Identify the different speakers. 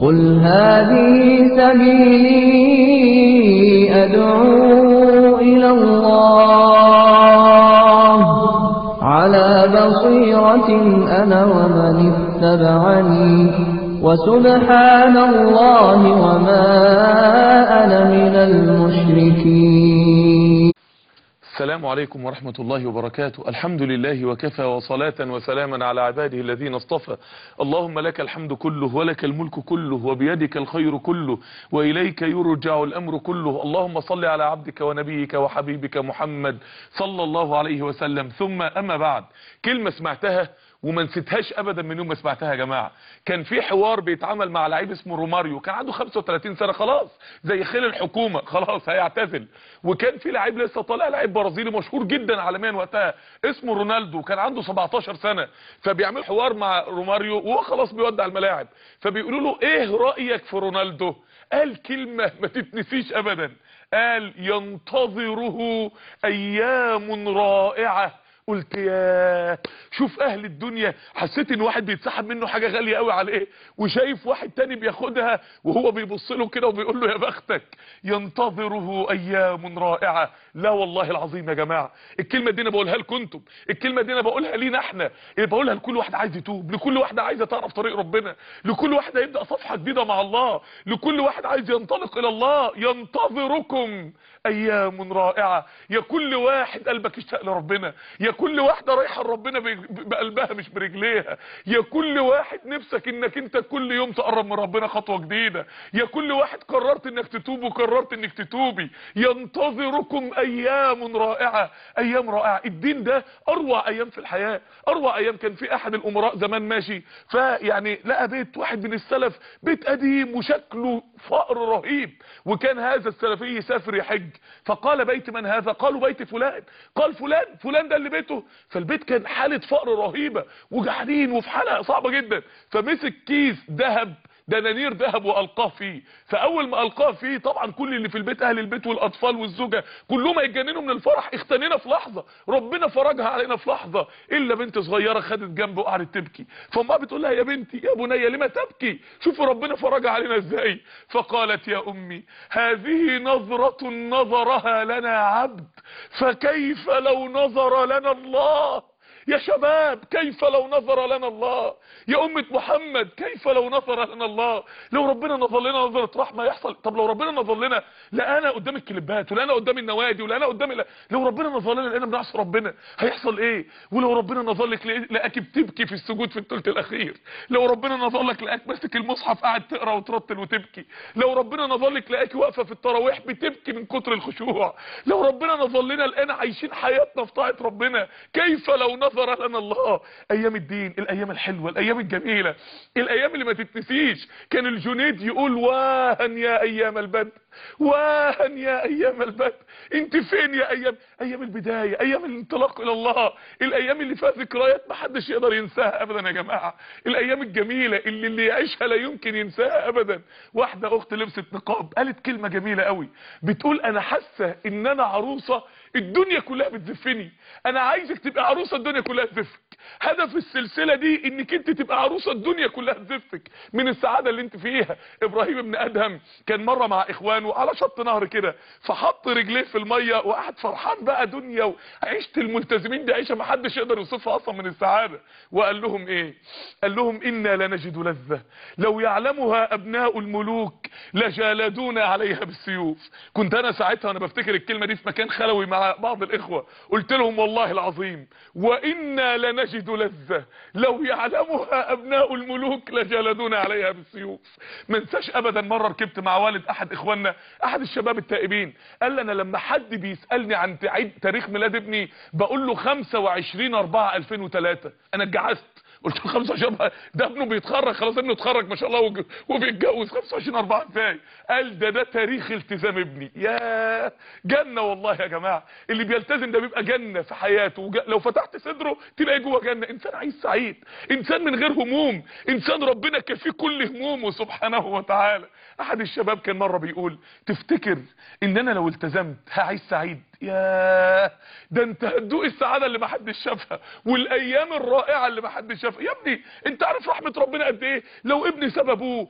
Speaker 1: قل هذه سبيلي أدعو إلى الله على بصيرة أنا ومن اتبعني وسبحان الله وما أنا من
Speaker 2: السلام عليكم ورحمة الله وبركاته. الحمد لله وكفى وصلاة وسلاما على عباده الذين اصطفى. اللهم لك الحمد كله ولك الملك كله وبيدك الخير كله وإليك يرجع الأمر كله. اللهم صل على عبدك ونبيك وحبيبك محمد صلى الله عليه وسلم. ثم أما بعد كلمة سمعتها وما نسيتهاش ابدا من يوم ما سمعتها يا جماعة. كان في حوار بيتعمل مع لعيب اسمه روماريو. كان عنده 35 سنة خلاص زي خيل الحكومة. خلاص هيعتزل. وكان في لعيب لسه طالع لعيب برازيلي مشهور جدا عالميا وقتها اسمه رونالدو. كان عنده 17 سنة. فبيعمل حوار مع روماريو وهو خلاص بيودع الملاعب. فبيقولوا له إيه رأيك في رونالدو؟ قال كلمة ما تتنسيش ابدا. قال ينتظره أيام رائعة. قلت يا شوف أهل الدنيا حسيت إن واحد بيتسحب منه حاجة غالية قوي عليه وشايف واحد تاني بياخدها وهو بيبص له كده وبيقول له يا بختك ينتظره أيام رائعة. لا والله العظيم يا جماعة الكلمة دي أنا بقولها لكم أنتم الكلمة دي أنا بقولها لينا إحنا. بقولها لكل واحد عايز يتوب لكل واحد عايزه تعرف طريق ربنا لكل واحد هيبدأ صفحة جديدة مع الله لكل واحد عايز ينطلق إلى الله. ينتظركم أيام رائعة. يا كل واحد قلبك اشتاق لربنا يا كل واحدة رايحة لربنا بقلبها مش برجليها. يا كل واحد نفسك إنك أنت كل يوم تقرب من ربنا خطوة جديدة. يا كل واحد قررت إنك تتوب وقررت إنك تتوبي. ينتظركم أيام رائعة. أيام رائعة. الدين ده أروع أيام في الحياة. أروع أيام كان في أحد الأمراء زمان ماشي. فيعني لقى بيت واحد من السلف بيت قديم وشكله فقر رهيب. وكان هذا السلفي يسافر يحج. فقال بيت من هذا؟ قالوا بيت فلان. قال فلان فلان ده اللي بيته فالبيت كان حالة فقر رهيبة وجعانين وفي حالة صعبة جدا. فمسك كيس ذهب دنانير ذهب وألقاه فيه. فأول ما ألقاه فيه طبعا كل اللي في البيت أهل البيت والأطفال والزوجة كلهم هيتجننوا من الفرح. اختنينا في لحظة. ربنا فرجها علينا في لحظة. إلا بنت صغيرة خدت جنبه وقعدت تبكي. فأمها بتقول لها يا بنتي يا بني لما تبكي؟ شوفي ربنا فرجها علينا إزاي. فقالت يا أمي هذه نظرة نظرها لنا عبد. فكيف لو نظر لنا الله؟ يا شباب كيف لو نظر لنا الله؟ يا أمة محمد كيف لو نظر لنا الله؟ لو ربنا نظر لنا نظرة رحمة يحصل. طب لو ربنا نظر لنا لا أنا قدام الكليبات ولا أنا قدام النوادي ولا أنا قدام لا لو ربنا نظر لنا لقينا بنعصي ربنا هيحصل إيه؟ ولو ربنا نظر لك لقاك بتبكي في السجود في الثلث الأخير. لو ربنا نظر لك لقاك ماسك المصحف قاعد تقرأ وترتل وتبكي. لو ربنا نظر لك لقاك واقفة في التراويح بتبكي من كتر الخشوع. لو ربنا نظر لنا لقينا عايشين حياتنا في طاعة ربنا كيف لو نظر نظر لنا الله. أيام الدين الأيام الحلوة الأيام الجميلة الأيام اللي ما تتنسيش. كان الجنيد يقول واهن يا أيام البدر واهن يا أيام البدر أنت فين يا أيام؟ أيام البداية أيام الانطلاق إلى الله. الأيام اللي فيها ذكريات ما حدش يقدر ينساها ابدا يا جماعة. الأيام الجميلة اللي اللي يعيشها لا يمكن ينساها ابدا. واحدة أخت لبست نقاب قالت كلمة جميلة قوي. بتقول أنا حاسة إن أنا عروسة الدنيا كلها بتزفني أنا عايزك تبقى عروسة الدنيا كلها تزفك هدف السلسلة دي إنك أنت تبقى عروسة الدنيا كلها تزفك من السعادة اللي أنت فيها. إبراهيم ابن أدهم كان مرة مع إخوانه على شط نهر كده فحط رجليه في المية وقعد فرحان بقى دنيا وعيشة الملتزمين دي عيشة ما حدش يقدر يوصفها أصلا من السعادة. وقال لهم إيه؟ قال لهم إنا لنجد لذة. لو يعلمها أبناء الملوك لجالدونا عليها بالسيوف. كنت أنا ساعتها وأنا بفتكر الكلمة دي في مكان خلوي مع بعض الإخوة قلت لهم والله العظيم وإنا لنجد لذة. لو يعلمها أبناء الملوك لجلدونا عليها بالسيوف. ما انساش ابدا مرة ركبت مع والد أحد إخواننا أحد الشباب التائبين قال لي أنا لما حد بيسألني عن تاريخ ميلاد ابني بقول له 25 4 2003 أنا اتجعزت. قلت له 25 ده ابنه بيتخرج خلاص ابنه اتخرج ما شاء الله وبيتجوز 25 4 إزاي قال ده ده تاريخ التزام ابني. يا جنة والله يا جماعة. اللي بيلتزم ده بيبقى جنة في حياته. لو فتحت صدره تلاقي جوه جنة. إنسان عايز سعيد. إنسان من غير هموم. إنسان ربنا كفيه كل همومه سبحانه وتعالى. أحد الشباب كان مرة بيقول تفتكر إن أنا لو التزمت هعيش سعيد؟ يا ده انت هتدوق السعادة اللي ما حدش شافها والأيام الرائعة اللي ما حدش شافها. يا ابني انت عارف رحمة ربنا قد إيه؟ لو ابني ساب ابوه